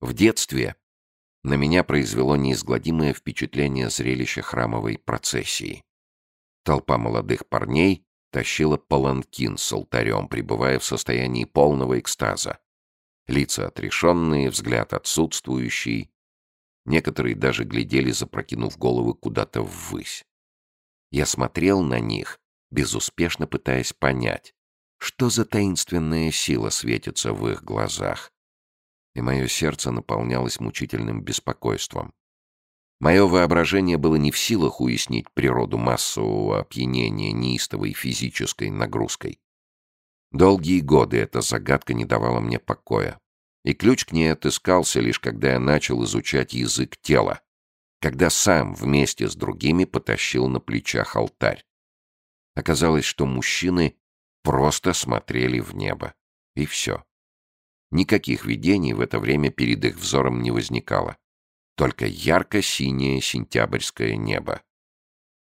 В детстве на меня произвело неизгладимое впечатление зрелища храмовой процессии. Толпа молодых парней тащила паланкин с алтарем, пребывая в состоянии полного экстаза. Лица отрешенные, взгляд отсутствующий. Некоторые даже глядели, запрокинув головы куда-то ввысь. Я смотрел на них, безуспешно пытаясь понять, что за таинственная сила светится в их глазах. И мое сердце наполнялось мучительным беспокойством. Мое воображение было не в силах уяснить природу массового опьянения неистовой физической нагрузкой. Долгие годы эта загадка не давала мне покоя. И ключ к ней отыскался лишь когда я начал изучать язык тела, когда сам вместе с другими потащил на плечах алтарь. Оказалось, что мужчины просто смотрели в небо. И все. Никаких видений в это время перед их взором не возникало только ярко-синее сентябрьское небо.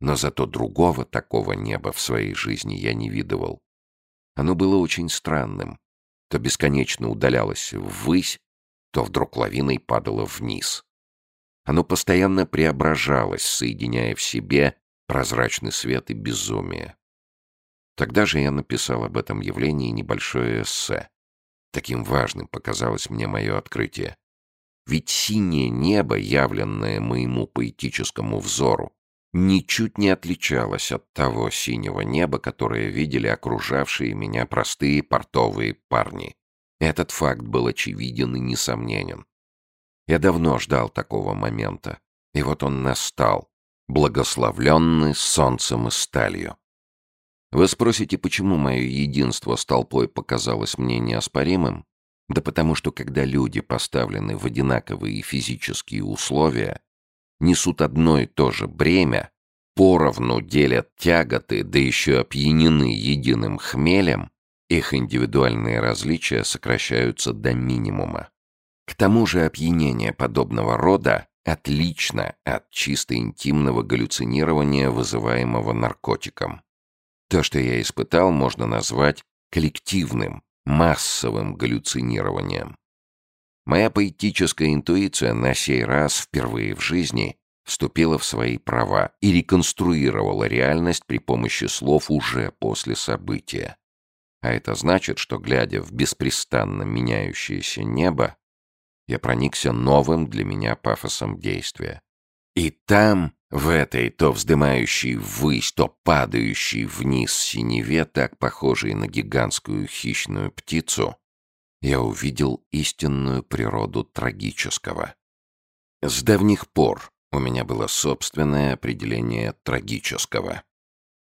Но зато другого такого неба в своей жизни я не видывал. Оно было очень странным. То бесконечно удалялось ввысь, то вдруг лавиной падало вниз. Оно постоянно преображалось, соединяя в себе прозрачный свет и безумие. Тогда же я написал об этом явлении небольшое эссе. Таким важным показалось мне мое открытие. Ведь синее небо, явленное моему поэтическому взору, ничуть не отличалось от того синего неба, которое видели окружавшие меня простые портовые парни. Этот факт был очевиден и несомненен. Я давно ждал такого момента, и вот он настал, благословленный солнцем и сталью. Вы спросите, почему мое единство с толпой показалось мне неоспоримым? Да потому что когда люди поставлены в одинаковые физические условия, несут одно и то же бремя, поровну делят тяготы, да еще опьянены единым хмелем, их индивидуальные различия сокращаются до минимума. К тому же опьянение подобного рода отлично от чисто интимного галлюцинирования, вызываемого наркотиком. То, что я испытал, можно назвать коллективным, массовым галлюцинированием. Моя поэтическая интуиция на сей раз впервые в жизни вступила в свои права и реконструировала реальность при помощи слов уже после события. А это значит, что, глядя в беспрестанно меняющееся небо, я проникся новым для меня пафосом действия. И там в этой то вздымающей ввысь, то падающей вниз синеве, так похожей на гигантскую хищную птицу, я увидел истинную природу трагического. С давних пор у меня было собственное определение трагического.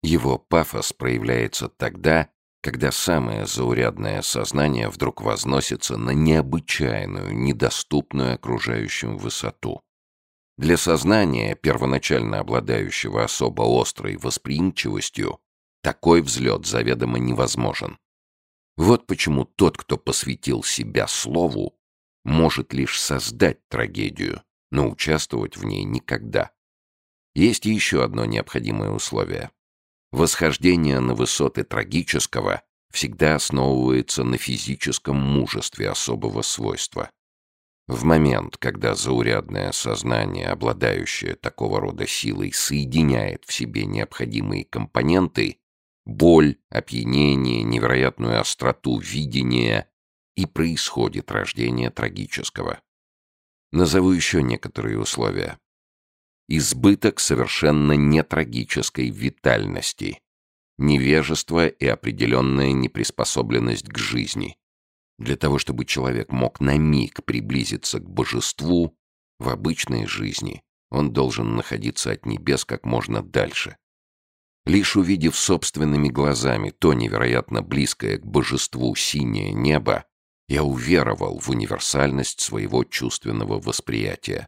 Его пафос проявляется тогда, когда самое заурядное сознание вдруг возносится на необычайную, недоступную окружающим высоту. Для сознания, первоначально обладающего особо острой восприимчивостью, такой взлет заведомо невозможен. Вот почему тот, кто посвятил себя слову, может лишь создать трагедию, но участвовать в ней никогда. Есть еще одно необходимое условие. Восхождение на высоты трагического всегда основывается на физическом мужестве особого свойства. В момент, когда заурядное сознание, обладающее такого рода силой, соединяет в себе необходимые компоненты — боль, опьянение, невероятную остроту видения — и происходит рождение трагического. Назову еще некоторые условия. Избыток совершенно нетрагической витальности, невежество и определенная неприспособленность к жизни, для того, чтобы человек мог на миг приблизиться к божеству, в обычной жизни он должен находиться от небес как можно дальше. Лишь увидев собственными глазами то невероятно близкое к божеству синее небо, я уверовал в универсальность своего чувственного восприятия.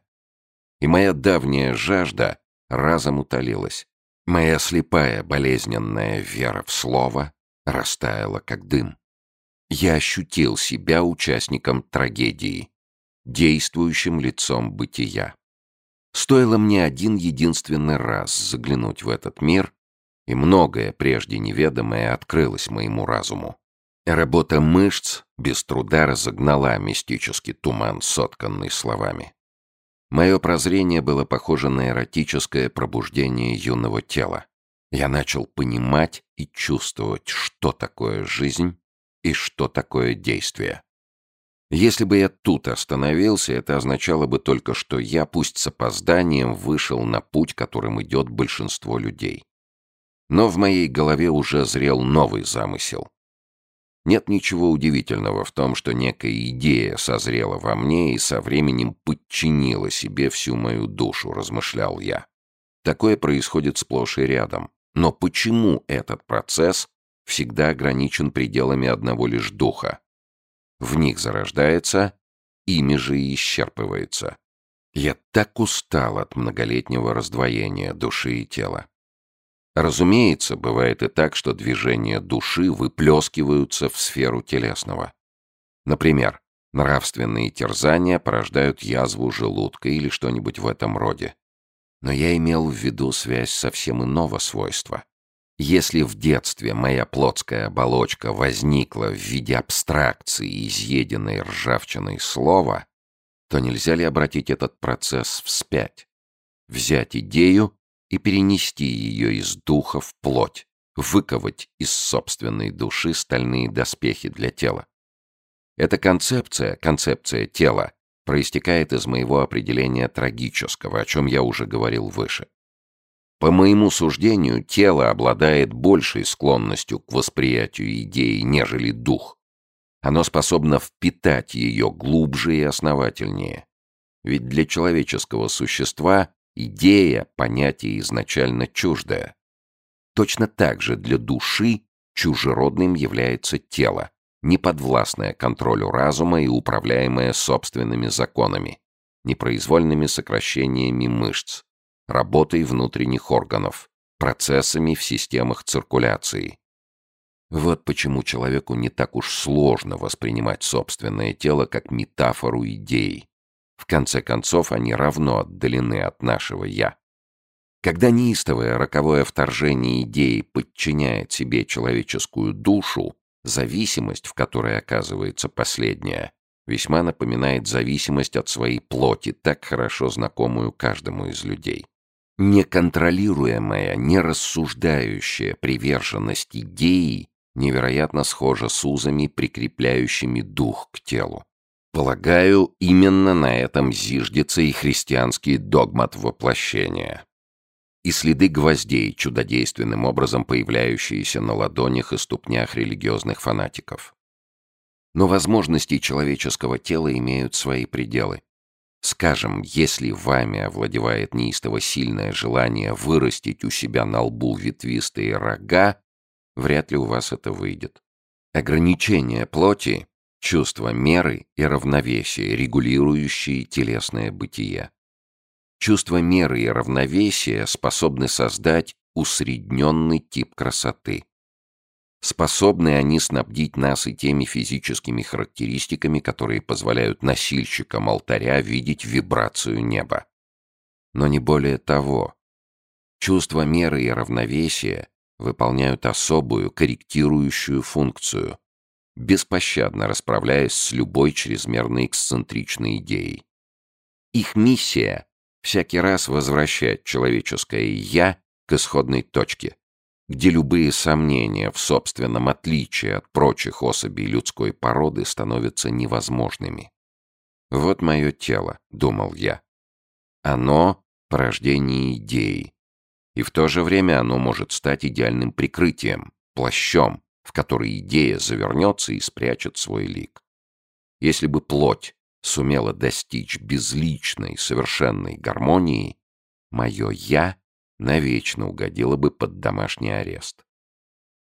И моя давняя жажда разом утолилась. Моя слепая болезненная вера в слово растаяла, как дым я ощутил себя участником трагедии, действующим лицом бытия. Стоило мне один единственный раз заглянуть в этот мир, и многое прежде неведомое открылось моему разуму. Работа мышц без труда разогнала мистический туман, сотканный словами. Мое прозрение было похоже на эротическое пробуждение юного тела. Я начал понимать и чувствовать, что такое жизнь и что такое действие. Если бы я тут остановился, это означало бы только, что я, пусть с опозданием, вышел на путь, которым идет большинство людей. Но в моей голове уже зрел новый замысел. Нет ничего удивительного в том, что некая идея созрела во мне и со временем подчинила себе всю мою душу, размышлял я. Такое происходит сплошь и рядом. Но почему этот процесс всегда ограничен пределами одного лишь духа? В них зарождается, ими же и исчерпывается. Я так устал от многолетнего раздвоения души и тела. Разумеется, бывает и так, что движения души выплескиваются в сферу телесного. Например, нравственные терзания порождают язву желудка или что-нибудь в этом роде. Но я имел в виду связь совсем иного свойства. Если в детстве моя плотская оболочка возникла в виде абстракции, изъеденной ржавчиной слова, то нельзя ли обратить этот процесс вспять? Взять идею и перенести ее из духа в плоть, выковать из собственной души стальные доспехи для тела. Эта концепция, концепция тела, проистекает из моего определения трагического, о чем я уже говорил выше. По моему суждению, тело обладает большей склонностью к восприятию идеи, нежели дух. Оно способно впитать ее глубже и основательнее. Ведь для человеческого существа Идея — понятие изначально чуждое. Точно так же для души чужеродным является тело, неподвластное контролю разума и управляемое собственными законами, непроизвольными сокращениями мышц, работой внутренних органов, процессами в системах циркуляции. Вот почему человеку не так уж сложно воспринимать собственное тело как метафору идей, в конце концов, они равно отдалены от нашего «я». Когда неистовое роковое вторжение идеи подчиняет себе человеческую душу, зависимость, в которой оказывается последняя, весьма напоминает зависимость от своей плоти, так хорошо знакомую каждому из людей. Неконтролируемая, нерассуждающая приверженность идеи невероятно схожа с узами, прикрепляющими дух к телу. Полагаю, именно на этом зиждется и христианский догмат воплощения. И следы гвоздей, чудодейственным образом появляющиеся на ладонях и ступнях религиозных фанатиков. Но возможности человеческого тела имеют свои пределы. Скажем, если вами овладевает неистово сильное желание вырастить у себя на лбу ветвистые рога, вряд ли у вас это выйдет. Ограничение плоти чувство меры и равновесия, регулирующие телесное бытие. Чувство меры и равновесия способны создать усредненный тип красоты. Способны они снабдить нас и теми физическими характеристиками, которые позволяют носильщикам алтаря видеть вибрацию неба. Но не более того. Чувство меры и равновесия выполняют особую корректирующую функцию, беспощадно расправляясь с любой чрезмерно эксцентричной идеей. Их миссия — всякий раз возвращать человеческое «я» к исходной точке, где любые сомнения в собственном отличии от прочих особей людской породы становятся невозможными. «Вот мое тело», — думал я. «Оно — порождение идеи, и в то же время оно может стать идеальным прикрытием, плащом, в который идея завернется и спрячет свой лик. Если бы плоть сумела достичь безличной, совершенной гармонии, мое «я» навечно угодило бы под домашний арест.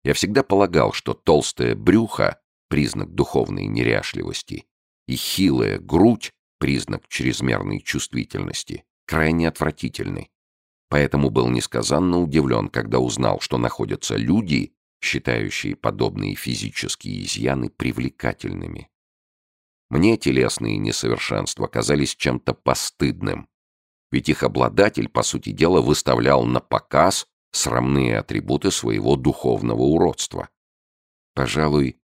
Я всегда полагал, что толстое брюхо — признак духовной неряшливости, и хилая грудь — признак чрезмерной чувствительности, крайне отвратительны. Поэтому был несказанно удивлен, когда узнал, что находятся люди, считающие подобные физические изъяны привлекательными. Мне телесные несовершенства казались чем-то постыдным, ведь их обладатель, по сути дела, выставлял на показ срамные атрибуты своего духовного уродства. Пожалуй,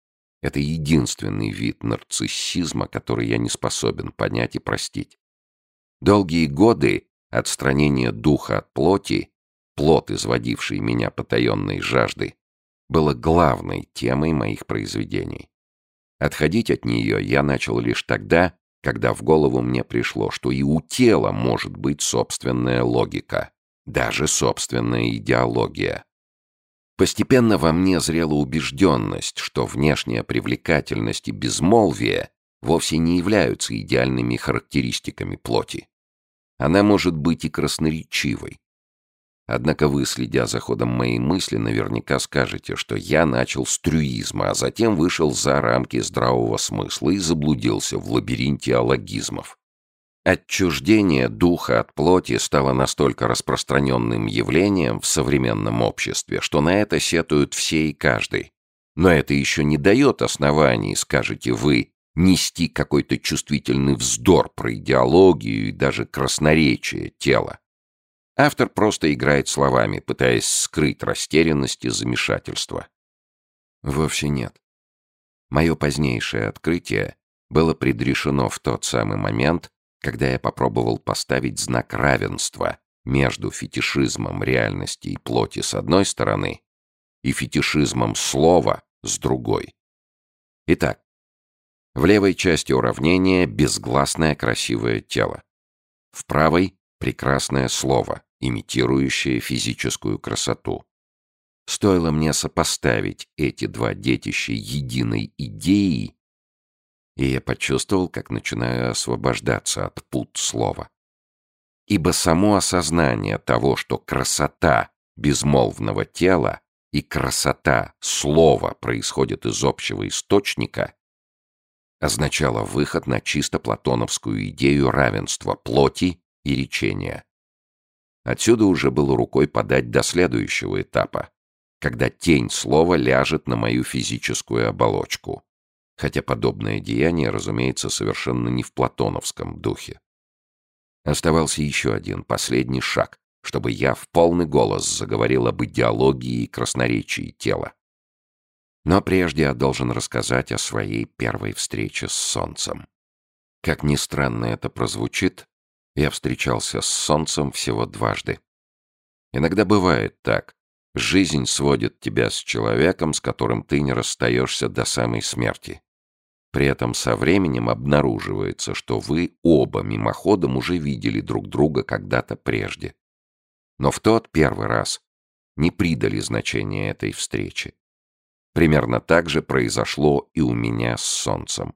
Это единственный вид нарциссизма, который я не способен понять и простить. Долгие годы отстранения духа от плоти, плод, изводивший меня потаенной жаждой, было главной темой моих произведений. Отходить от нее я начал лишь тогда, когда в голову мне пришло, что и у тела может быть собственная логика, даже собственная идеология. Постепенно во мне зрела убежденность, что внешняя привлекательность и безмолвие вовсе не являются идеальными характеристиками плоти. Она может быть и красноречивой. Однако вы, следя за ходом моей мысли, наверняка скажете, что я начал с трюизма, а затем вышел за рамки здравого смысла и заблудился в лабиринте алогизмов. Отчуждение духа от плоти стало настолько распространенным явлением в современном обществе, что на это сетуют все и каждый. Но это еще не дает оснований, скажете вы, нести какой-то чувствительный вздор про идеологию и даже красноречие тела. Автор просто играет словами, пытаясь скрыть растерянность и замешательство. Вовсе нет. Мое позднейшее открытие было предрешено в тот самый момент, когда я попробовал поставить знак равенства между фетишизмом реальности и плоти с одной стороны и фетишизмом слова с другой. Итак, в левой части уравнения безгласное красивое тело. В правой — прекрасное слово, имитирующее физическую красоту. Стоило мне сопоставить эти два детища единой идеи, и я почувствовал, как начинаю освобождаться от пут слова. Ибо само осознание того, что красота безмолвного тела и красота слова происходят из общего источника, означало выход на чисто платоновскую идею равенства плоти и речения. Отсюда уже было рукой подать до следующего этапа, когда тень слова ляжет на мою физическую оболочку хотя подобное деяние, разумеется, совершенно не в платоновском духе. Оставался еще один, последний шаг, чтобы я в полный голос заговорил об идеологии и красноречии тела. Но прежде я должен рассказать о своей первой встрече с солнцем. Как ни странно это прозвучит, я встречался с солнцем всего дважды. Иногда бывает так. Жизнь сводит тебя с человеком, с которым ты не расстаешься до самой смерти. При этом со временем обнаруживается, что вы оба мимоходом уже видели друг друга когда-то прежде. Но в тот первый раз не придали значения этой встрече. Примерно так же произошло и у меня с солнцем.